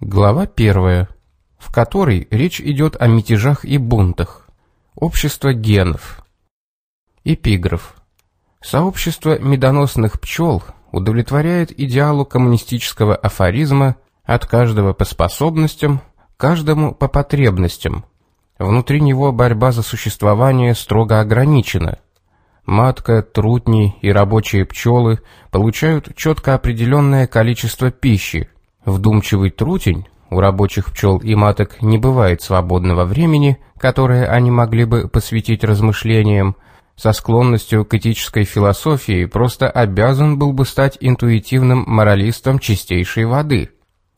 Глава первая, в которой речь идет о мятежах и бунтах. Общество генов. Эпиграф. Сообщество медоносных пчел удовлетворяет идеалу коммунистического афоризма «от каждого по способностям, каждому по потребностям». Внутри него борьба за существование строго ограничена. Матка, трутни и рабочие пчелы получают четко определенное количество пищи. Вдумчивый трутень у рабочих пчел и маток не бывает свободного времени, которое они могли бы посвятить размышлениям, со склонностью к этической философии просто обязан был бы стать интуитивным моралистом чистейшей воды.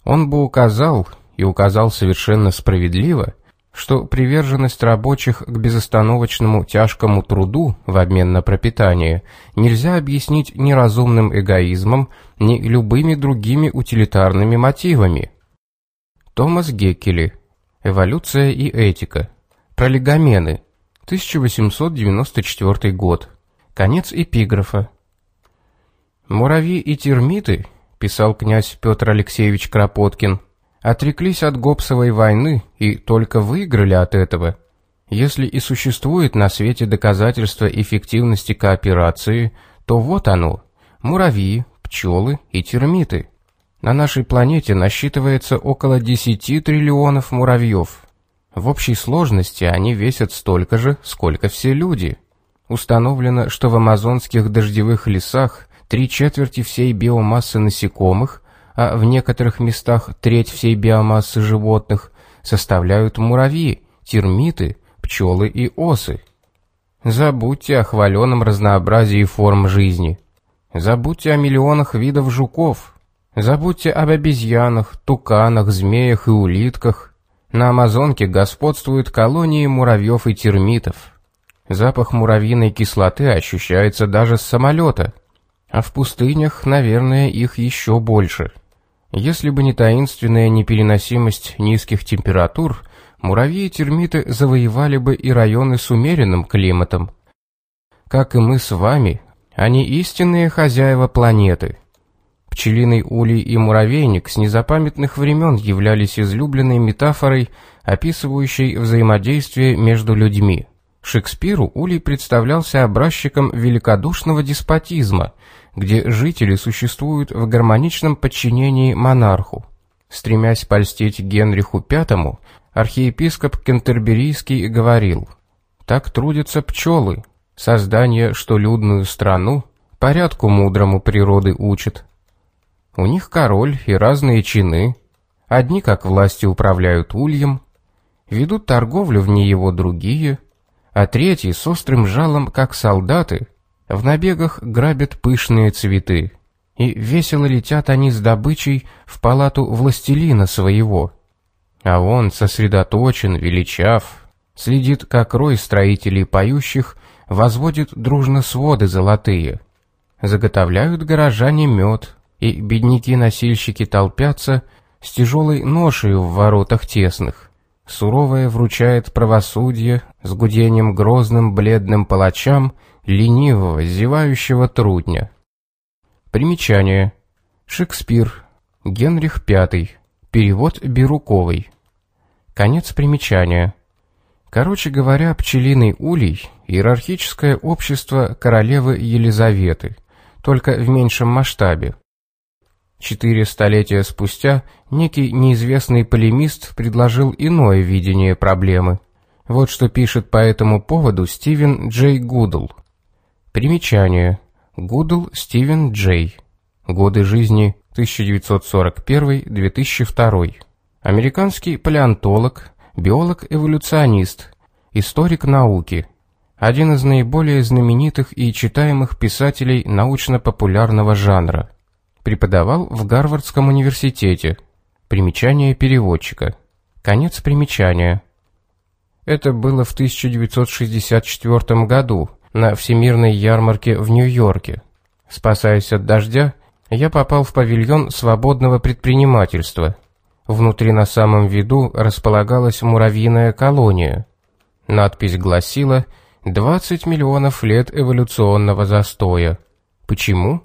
Он бы указал, и указал совершенно справедливо, что приверженность рабочих к безостановочному тяжкому труду в обмен на пропитание нельзя объяснить ни разумным эгоизмом, ни любыми другими утилитарными мотивами. Томас Геккели. Эволюция и этика. Пролегомены. 1894 год. Конец эпиграфа. «Муравьи и термиты», — писал князь Петр Алексеевич Кропоткин, «отреклись от Гоббсовой войны и только выиграли от этого. Если и существует на свете доказательство эффективности кооперации, то вот оно — муравьи, пчелы и термиты. На нашей планете насчитывается около 10 триллионов муравьев. В общей сложности они весят столько же, сколько все люди. Установлено, что в амазонских дождевых лесах три четверти всей биомассы насекомых, а в некоторых местах треть всей биомассы животных составляют муравьи, термиты, пчелы и осы. Забудьте о хваленом разнообразии форм жизни. Забудьте о миллионах видов жуков. Забудьте об обезьянах, туканах, змеях и улитках. На Амазонке господствуют колонии муравьев и термитов. Запах муравьиной кислоты ощущается даже с самолета. А в пустынях, наверное, их еще больше. Если бы не таинственная непереносимость низких температур, муравьи и термиты завоевали бы и районы с умеренным климатом. Как и мы с вами, они истинные хозяева планеты – Пчелиный улей и муравейник с незапамятных времен являлись излюбленной метафорой, описывающей взаимодействие между людьми. Шекспиру улей представлялся образчиком великодушного деспотизма, где жители существуют в гармоничном подчинении монарху. Стремясь польстить Генриху V, архиепископ Кентерберийский говорил «Так трудятся пчелы, создание, что людную страну, порядку мудрому природы учит». У них король и разные чины. Одни, как власти, управляют ульем, ведут торговлю в ней его другие, а третьи с острым жалом, как солдаты, в набегах грабят пышные цветы. И весело летят они с добычей в палату властелина своего. А он сосредоточен, величав, следит, как рой строителей поющих возводит дружно своды золотые. Заготовляют горожане мед, и бедняки-носильщики толпятся с тяжелой ношей в воротах тесных. Суровое вручает правосудие с гудением грозным бледным палачам ленивого, зевающего трудня. Примечание. Шекспир. Генрих V. Перевод Бируковой. Конец примечания. Короче говоря, пчелиный улей – иерархическое общество королевы Елизаветы, только в меньшем масштабе. Четыре столетия спустя некий неизвестный полемист предложил иное видение проблемы. Вот что пишет по этому поводу Стивен Джей Гулд. Примечание. Гулд Стивен Джей. Годы жизни 1941-2002. Американский палеонтолог, биолог-эволюционист, историк науки. Один из наиболее знаменитых и читаемых писателей научно-популярного жанра. Преподавал в Гарвардском университете. Примечание переводчика. Конец примечания. Это было в 1964 году на Всемирной ярмарке в Нью-Йорке. Спасаясь от дождя, я попал в павильон свободного предпринимательства. Внутри на самом виду располагалась муравьиная колония. Надпись гласила «20 миллионов лет эволюционного застоя». Почему?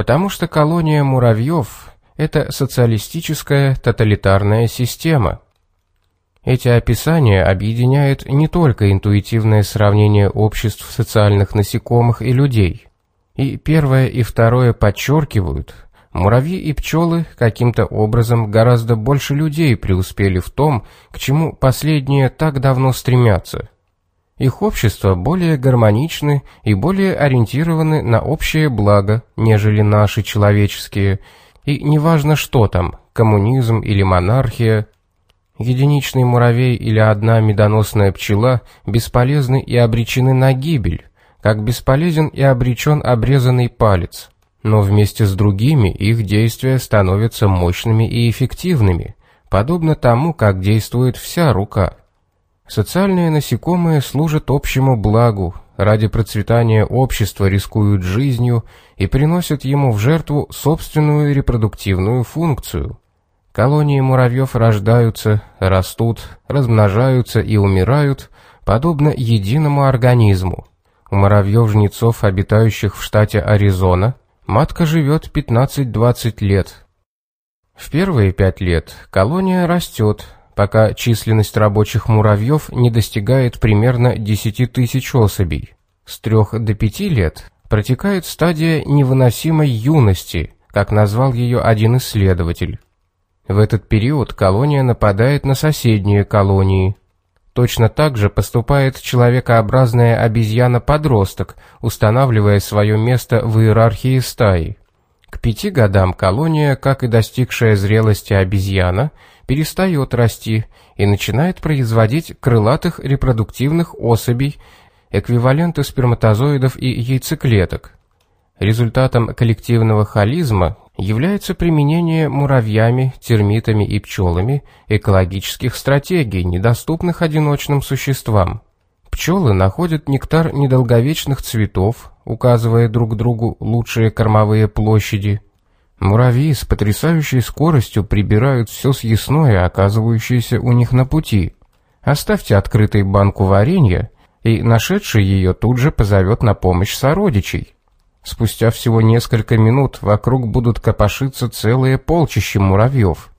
потому что колония муравьев – это социалистическая тоталитарная система. Эти описания объединяют не только интуитивное сравнение обществ социальных насекомых и людей. И первое и второе подчеркивают, муравьи и пчелы каким-то образом гораздо больше людей преуспели в том, к чему последние так давно стремятся. Их общества более гармоничны и более ориентированы на общее благо, нежели наши человеческие – и неважно что там, коммунизм или монархия, единичный муравей или одна медоносная пчела бесполезны и обречены на гибель, как бесполезен и обречен обрезанный палец. Но вместе с другими их действия становятся мощными и эффективными, подобно тому, как действует вся рука. Социальные насекомые служат общему благу, ради процветания общества рискуют жизнью и приносят ему в жертву собственную репродуктивную функцию. Колонии муравьев рождаются, растут, размножаются и умирают, подобно единому организму. У муравьев-жнецов, обитающих в штате Аризона, матка живет 15-20 лет. В первые пять лет колония растет, пока численность рабочих муравьев не достигает примерно 10 тысяч особей. С трех до пяти лет протекает стадия невыносимой юности, как назвал ее один исследователь. В этот период колония нападает на соседние колонии. Точно так же поступает человекообразная обезьяна-подросток, устанавливая свое место в иерархии стаи. К пяти годам колония, как и достигшая зрелости обезьяна, перестает расти и начинает производить крылатых репродуктивных особей, эквиваленты сперматозоидов и яйцеклеток. Результатом коллективного холизма является применение муравьями, термитами и пчелами экологических стратегий, недоступных одиночным существам. Пчелы находят нектар недолговечных цветов, указывая друг другу лучшие кормовые площади – Муравьи с потрясающей скоростью прибирают все съестное, оказывающееся у них на пути. Оставьте открытой банку варенья, и нашедший ее тут же позовет на помощь сородичей. Спустя всего несколько минут вокруг будут копошиться целые полчища муравьев.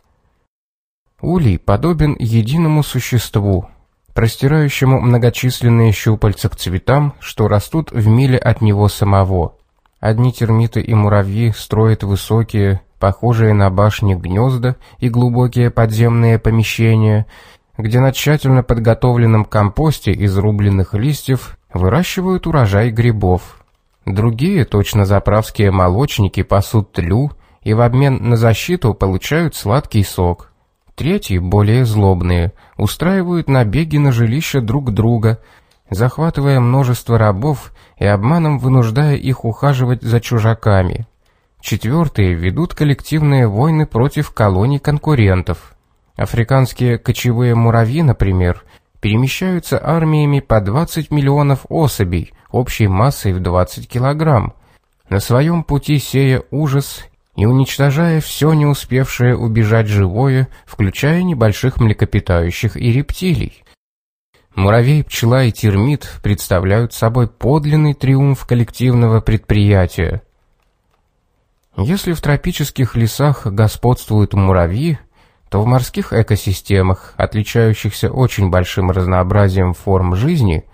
Улей подобен единому существу, простирающему многочисленные щупальца к цветам, что растут в миле от него самого. Одни термиты и муравьи строят высокие, похожие на башни гнезда и глубокие подземные помещения, где на тщательно подготовленном компосте из рубленных листьев выращивают урожай грибов. Другие, точно заправские молочники, пасут тлю и в обмен на защиту получают сладкий сок. Третьи, более злобные, устраивают набеги на жилища друг друга, захватывая множество рабов и обманом вынуждая их ухаживать за чужаками. Четвертые ведут коллективные войны против колоний конкурентов. Африканские кочевые муравьи, например, перемещаются армиями по 20 миллионов особей общей массой в 20 килограмм, на своем пути сея ужас и уничтожая все не успевшее убежать живое, включая небольших млекопитающих и рептилий. Муравей, пчела и термит представляют собой подлинный триумф коллективного предприятия. Если в тропических лесах господствуют муравьи, то в морских экосистемах, отличающихся очень большим разнообразием форм жизни,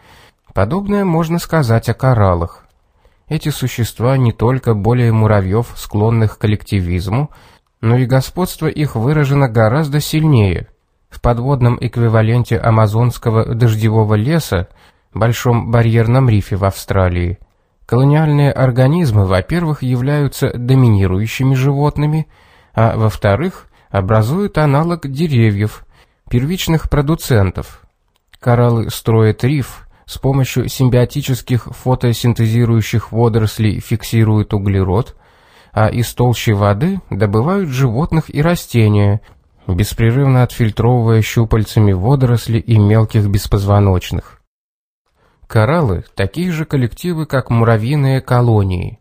подобное можно сказать о кораллах. Эти существа не только более муравьев, склонных к коллективизму, но и господство их выражено гораздо сильнее – в подводном эквиваленте амазонского дождевого леса, большом барьерном рифе в Австралии, колониальные организмы, во-первых, являются доминирующими животными, а во-вторых, образуют аналог деревьев, первичных продуцентов. Кораллы строят риф, с помощью симбиотических фотосинтезирующих водорослей фиксируют углерод, а из толщи воды добывают животных и растения – беспрерывно отфильтровывая щупальцами водоросли и мелких беспозвоночных. Кораллы – такие же коллективы, как муравьиные колонии.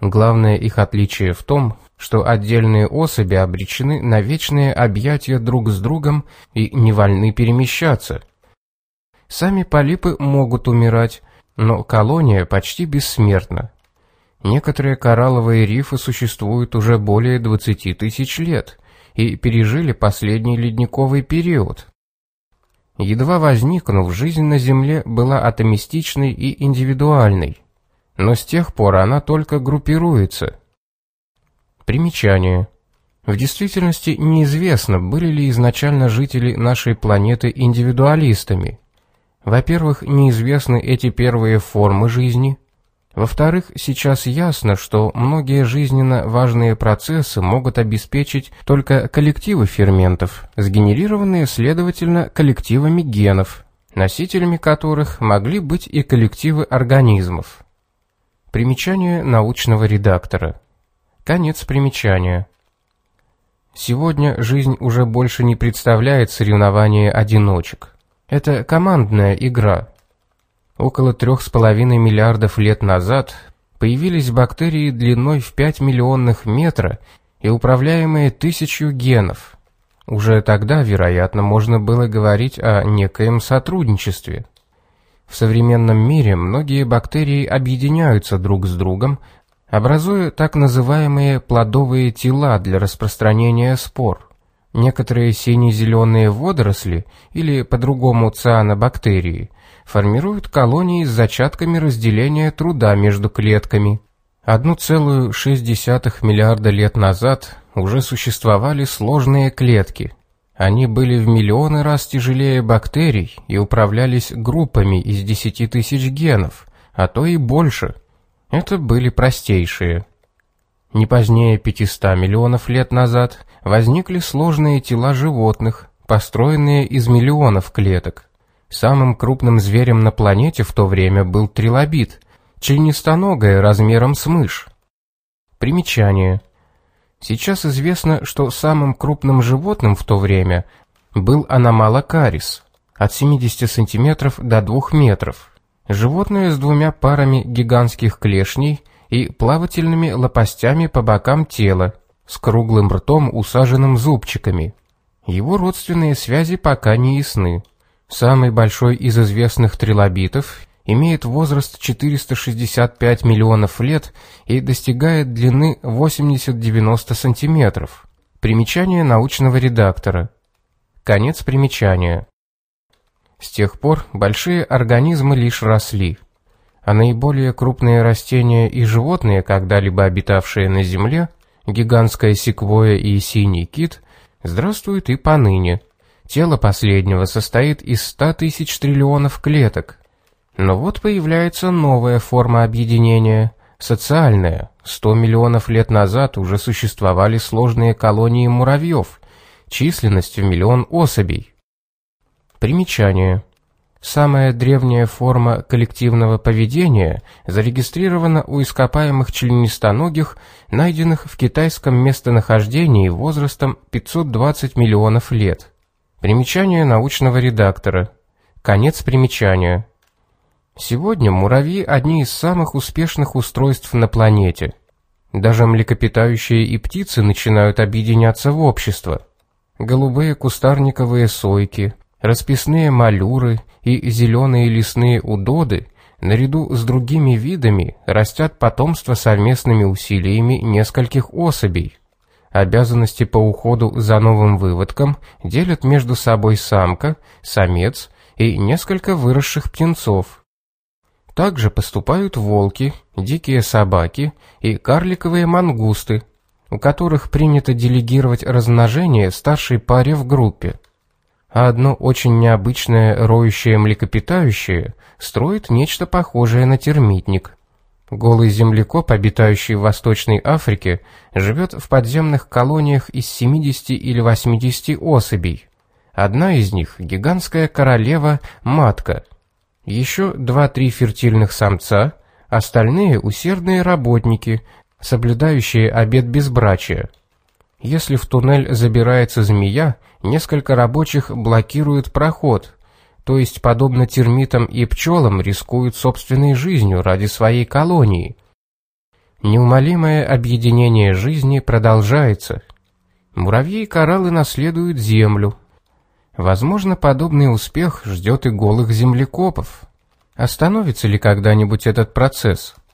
Главное их отличие в том, что отдельные особи обречены на вечные объятия друг с другом и не вольны перемещаться. Сами полипы могут умирать, но колония почти бессмертна. Некоторые коралловые рифы существуют уже более 20 тысяч лет и пережили последний ледниковый период. Едва возникнув, жизнь на Земле была атомистичной и индивидуальной, но с тех пор она только группируется. Примечание. В действительности неизвестно, были ли изначально жители нашей планеты индивидуалистами. Во-первых, неизвестны эти первые формы жизни. Во-вторых, сейчас ясно, что многие жизненно важные процессы могут обеспечить только коллективы ферментов, сгенерированные, следовательно, коллективами генов, носителями которых могли быть и коллективы организмов. Примечание научного редактора. Конец примечания. Сегодня жизнь уже больше не представляет соревнования одиночек. Это командная игра. Около трех с половиной миллиардов лет назад появились бактерии длиной в 5 миллионных метра и управляемые тысячу генов. Уже тогда, вероятно, можно было говорить о некоем сотрудничестве. В современном мире многие бактерии объединяются друг с другом, образуя так называемые плодовые тела для распространения спор. Некоторые сине-зеленые водоросли, или по-другому цианобактерии, формируют колонии с зачатками разделения труда между клетками. 1,6 миллиарда лет назад уже существовали сложные клетки. Они были в миллионы раз тяжелее бактерий и управлялись группами из 10 тысяч генов, а то и больше – это были простейшие. Не позднее 500 миллионов лет назад возникли сложные тела животных, построенные из миллионов клеток. Самым крупным зверем на планете в то время был трилобит, членистоногое размером с мышь. Примечание. Сейчас известно, что самым крупным животным в то время был аномалокарис от 70 сантиметров до 2 метров. Животное с двумя парами гигантских клешней и плавательными лопастями по бокам тела, с круглым ртом, усаженным зубчиками. Его родственные связи пока не ясны. Самый большой из известных трилобитов имеет возраст 465 миллионов лет и достигает длины 80-90 сантиметров. Примечание научного редактора. Конец примечания. С тех пор большие организмы лишь росли, а наиболее крупные растения и животные, когда-либо обитавшие на Земле, гигантская секвоя и синий кит, здравствуют и поныне. Тело последнего состоит из 100 тысяч триллионов клеток. Но вот появляется новая форма объединения – социальная. 100 миллионов лет назад уже существовали сложные колонии муравьев, численностью в миллион особей. Примечание. Самая древняя форма коллективного поведения зарегистрирована у ископаемых членистоногих, найденных в китайском местонахождении возрастом 520 миллионов лет. Примечание научного редактора. Конец примечания. Сегодня муравьи – одни из самых успешных устройств на планете. Даже млекопитающие и птицы начинают объединяться в общество. Голубые кустарниковые сойки – Расписные малюры и зеленые лесные удоды наряду с другими видами растят потомство совместными усилиями нескольких особей. Обязанности по уходу за новым выводком делят между собой самка, самец и несколько выросших птенцов. Также поступают волки, дикие собаки и карликовые мангусты, у которых принято делегировать размножение старшей паре в группе а одно очень необычное роющее млекопитающее строит нечто похожее на термитник. Голый землекоп, обитающий в Восточной Африке, живет в подземных колониях из 70 или 80 особей. Одна из них – гигантская королева-матка. Еще два-три фертильных самца, остальные – усердные работники, соблюдающие обет безбрачия – если в туннель забирается змея, несколько рабочих блокируют проход, то есть, подобно термитам и пчелам, рискуют собственной жизнью ради своей колонии. Неумолимое объединение жизни продолжается. Муравьи и кораллы наследуют землю. Возможно, подобный успех ждет и голых землекопов. Остановится ли когда-нибудь этот процесс –